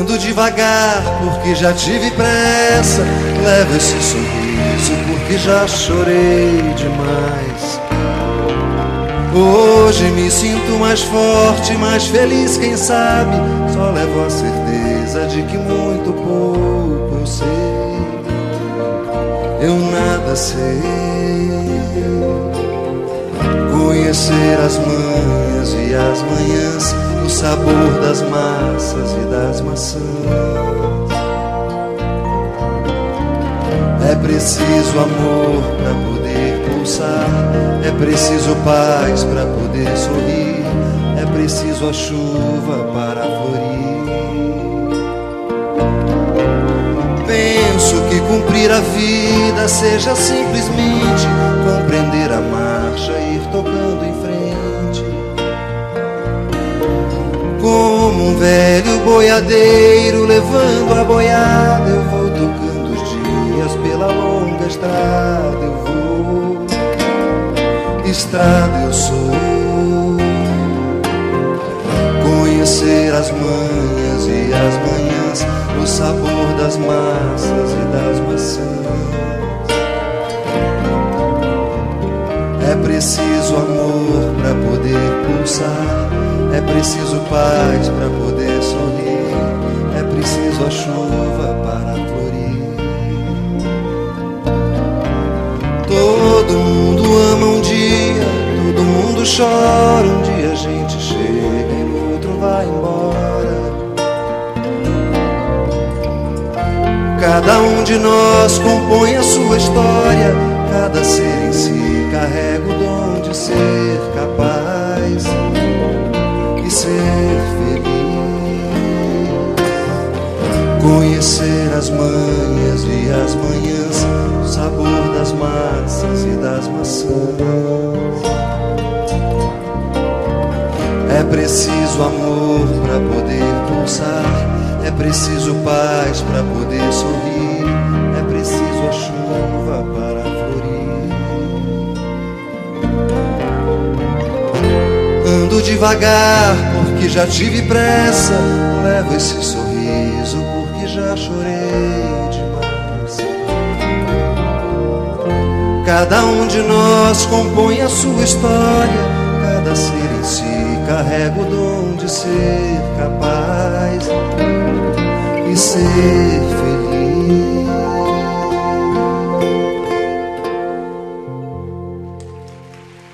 Ando devagar porque já tive pressa. Levo esse sorriso porque já chorei demais. Hoje me sinto mais forte, mais feliz, quem sabe. Só levo a certeza de que muito pouco eu sei. Eu nada sei. Conhecer as manhas e as manhãs, sabor das massas e das maçãs. É preciso amor para poder pulsar, é preciso paz para poder sorrir, é preciso a chuva para florir. Penso que cumprir a vida seja simplesmente compreender a um velho boiadeiro levando a boiada, eu vou tocando os dias pela longa estrada. Eu vou, estrada eu sou. Conhecer as manhas e as manhãs, o sabor das massas e das maçãs. É preciso amor para poder é preciso paz para poder sorrir, é preciso a chuva para florir. Todo mundo ama um dia, todo mundo chora. Um dia a gente chega e no outro vai embora. Cada um de nós compõe a sua história, cada ser em si carrega o dom de ser Conhecer as manhas e as manhãs, o sabor das massas e das maçãs. É preciso amor para poder pulsar, é preciso paz para poder sorrir, é preciso a chuva para florir. Ando devagar porque já tive pressa, levo esse sorriso já chorei demais. Cada um de nós compõe a sua história, cada ser em si carrega o dom de ser capaz e ser